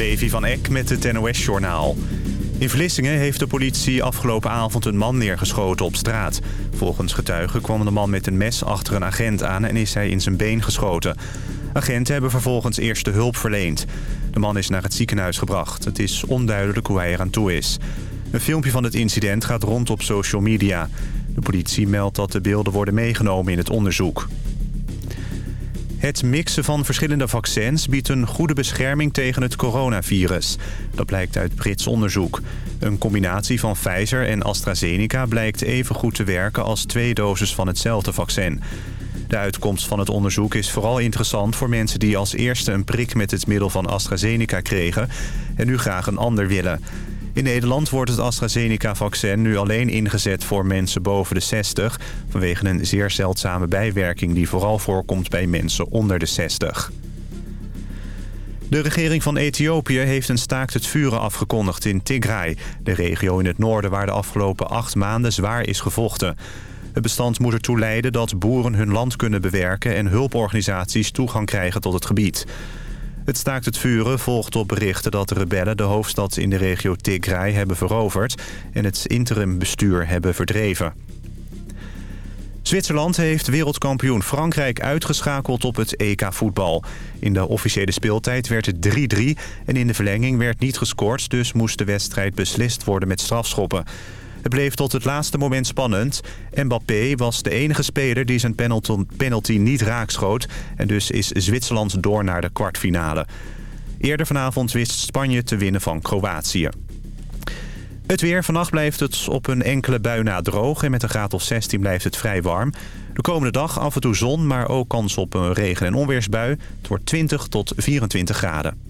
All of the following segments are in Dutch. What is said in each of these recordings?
Levi van Eck met het NOS-journaal. In Vlissingen heeft de politie afgelopen avond een man neergeschoten op straat. Volgens getuigen kwam de man met een mes achter een agent aan en is hij in zijn been geschoten. Agenten hebben vervolgens eerste hulp verleend. De man is naar het ziekenhuis gebracht. Het is onduidelijk hoe hij eraan toe is. Een filmpje van het incident gaat rond op social media. De politie meldt dat de beelden worden meegenomen in het onderzoek. Het mixen van verschillende vaccins biedt een goede bescherming tegen het coronavirus. Dat blijkt uit Brits onderzoek. Een combinatie van Pfizer en AstraZeneca blijkt even goed te werken als twee doses van hetzelfde vaccin. De uitkomst van het onderzoek is vooral interessant voor mensen die als eerste een prik met het middel van AstraZeneca kregen en nu graag een ander willen. In Nederland wordt het AstraZeneca-vaccin nu alleen ingezet voor mensen boven de 60... vanwege een zeer zeldzame bijwerking die vooral voorkomt bij mensen onder de 60. De regering van Ethiopië heeft een staakt het vuren afgekondigd in Tigray... de regio in het noorden waar de afgelopen acht maanden zwaar is gevochten. Het bestand moet ertoe leiden dat boeren hun land kunnen bewerken... en hulporganisaties toegang krijgen tot het gebied. Het staakt het vuren volgt op berichten dat de rebellen de hoofdstad in de regio Tigray hebben veroverd en het interimbestuur hebben verdreven. Zwitserland heeft wereldkampioen Frankrijk uitgeschakeld op het EK-voetbal. In de officiële speeltijd werd het 3-3 en in de verlenging werd niet gescoord... dus moest de wedstrijd beslist worden met strafschoppen. Het bleef tot het laatste moment spannend. Mbappé was de enige speler die zijn penalty niet raakschoot... en dus is Zwitserland door naar de kwartfinale. Eerder vanavond wist Spanje te winnen van Kroatië. Het weer. Vannacht blijft het op een enkele bui na droog... en met een graad of 16 blijft het vrij warm. De komende dag af en toe zon, maar ook kans op een regen- en onweersbui. Het wordt 20 tot 24 graden.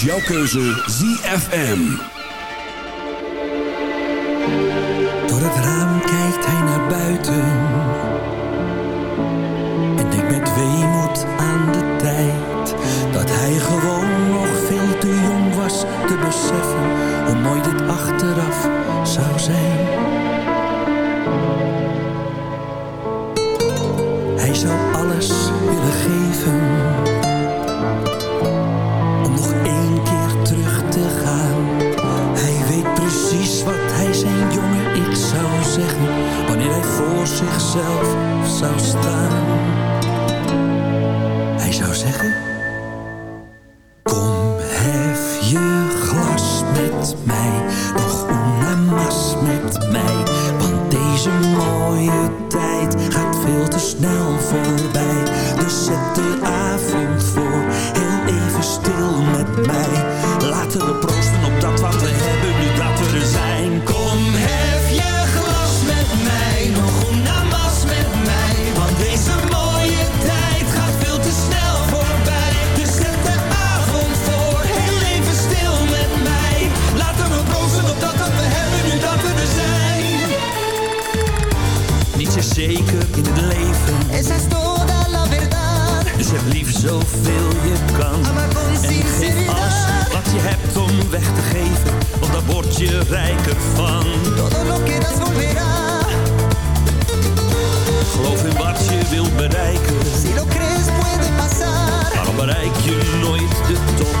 Jouw keuze ZFM. zeker in het leven. Toda la verdad. Dus heb lief zoveel je kan. En geef wat je hebt om weg te geven. Want daar word je rijker van. Todo lo que das. Geloof in wat je wilt bereiken. Si lo puede pasar. Bereik je nooit de top?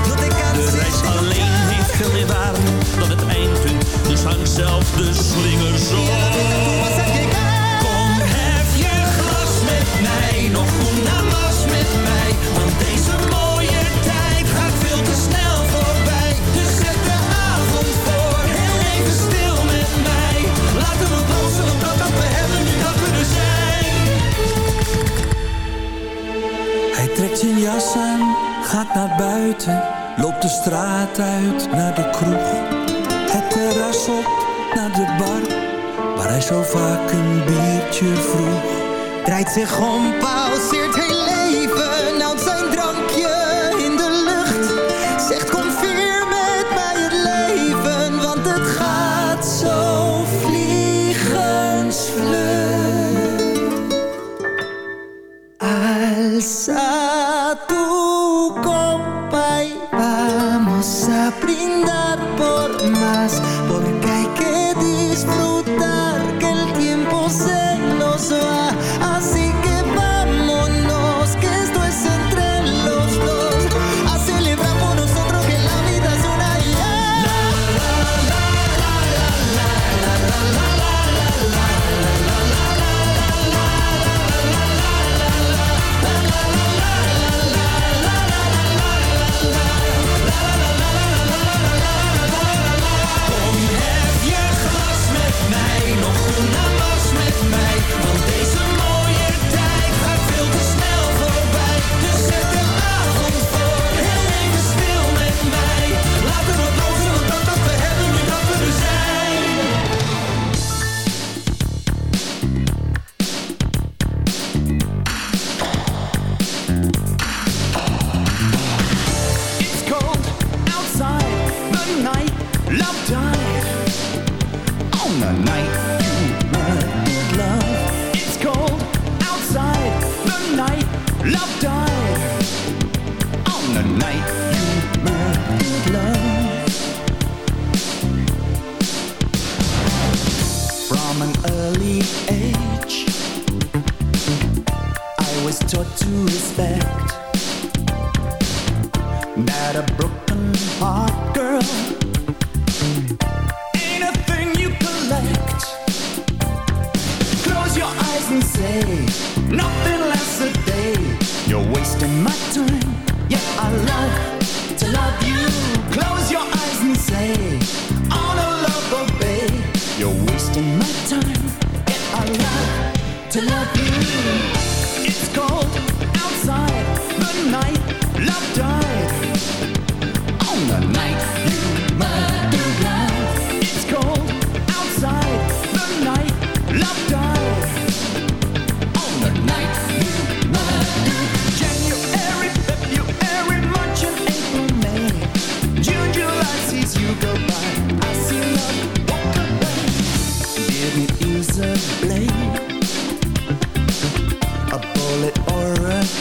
De reis alleen heeft veel meer waarde dan het eindpunt. Dus hang zelf de slingers op mij nog kom naar was met mij. Want deze mooie tijd gaat veel te snel voorbij. Dus zet de avond voor heel even stil met mij. Laten we blozen op dat we hebben nu dat we er zijn. Hij trekt zijn jas aan, gaat naar buiten. Loopt de straat uit naar de kroeg. Het terras op naar de bar. Waar hij zo vaak een biertje vroeg draait zich om, pauzeert heel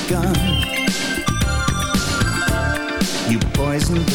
gun. You poisoned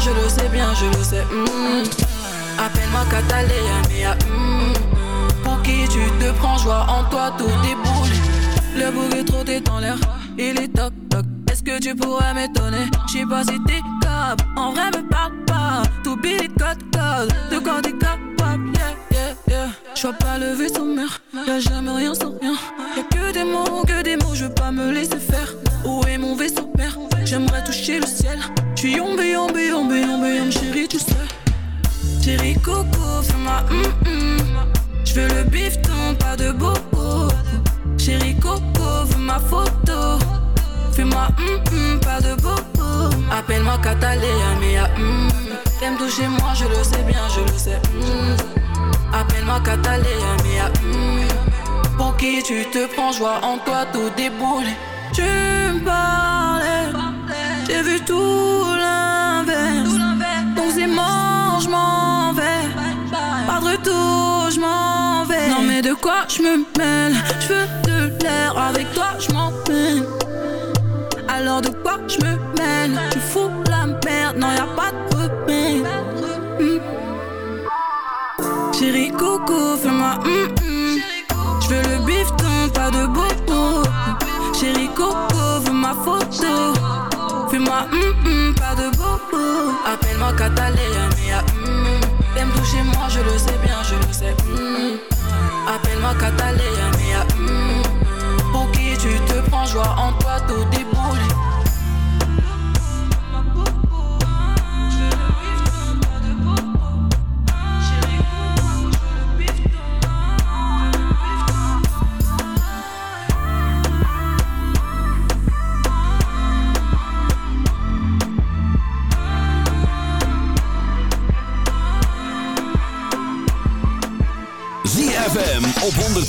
Je le sais bien, je le sais hum Appelle-moi Catalina, mia hum pour qui tu te prends, joie en toi, tout déboule. Le bouc est trop t'es dans l'air, il est toc toc. Est-ce que tu pourrais m'étonner? J'sais pas si t'es capable, en vrai me parle pas. Tout billet code code, de quoi t'es capable, yeah, yeah, yeah. J'vois pas le vaisseau mère, y'a jamais rien sans rien. Y'a que des mots, que des mots, je veux pas me laisser faire. Où est mon vaisseau mère? J'aimerais toucher le ciel. J'suis yombe, yombe, yombe, yombe, yombe, chérie, tu sais. Chérie Coco, fais-moi hum hum. Je veux le bifton, pas de bobo. Chérie Coco, veux ma photo. Fais-moi hum hum, pas de bobo. Appelle-moi Catalina, mia hum. T'aimes toucher moi, je le sais bien, je le sais. hum. Appelle-moi Catalina, mia hum. Pour qui tu te prends, joie en toi, tout déboule. Tu me parlais, j'ai vu tout l'inverse. Donc c'est mort, je m'en vais. Pas de retour, je m'en vais. Non mais de quoi je me mêle? Je veux de l'air, avec toi je m'en. Alors de quoi je me mêle? Tu fous la merde, non y a pas de repère. Hmm. Chérie Coco, fais-moi hum hum. Je veux le bifton, pas de bobo. Chérie Coco, veux ma photo. Hum hum, pas de bobo. Appelle-moi Catalina, mia hum. T'aimes toucher moi, je le sais bien, je le sais. Appelle-moi Catalina, mia hum. Pour qui tu te prends, joie en toi, tout déboule.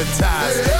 Hypnotized.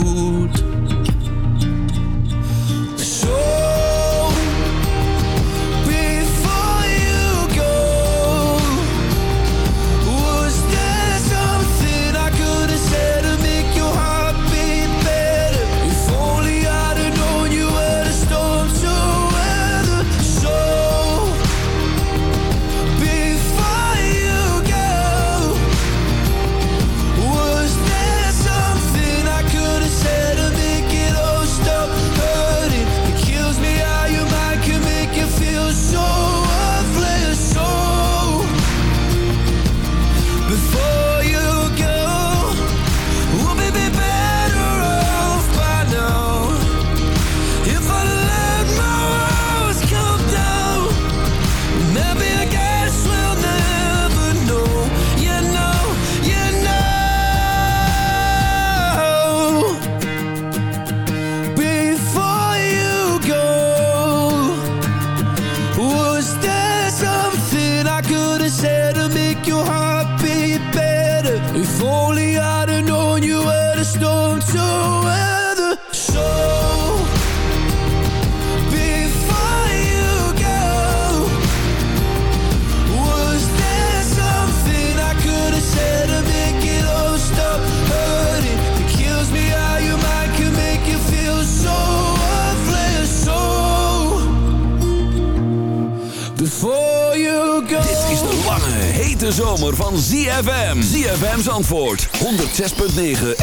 ZFM's antwoord. 106.9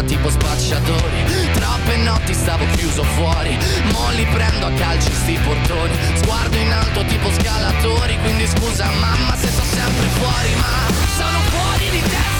terra tipo spacciatori. Troppe notti stavo chiuso fuori. Molli prendo a calci sti portoni. Sguardo in alto tipo scalatori. Quindi scusa mamma se sto sempre fuori Ma sono fuori di testa.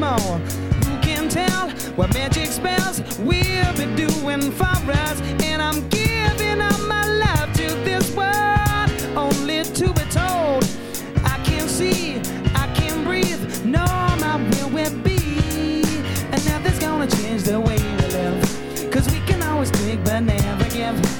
Small. Who can tell what magic spells we'll be doing for us? And I'm giving up my life to this world, only to be told. I can see, I can breathe, no, my will will be. And nothing's gonna change the way we live. Cause we can always take but never give.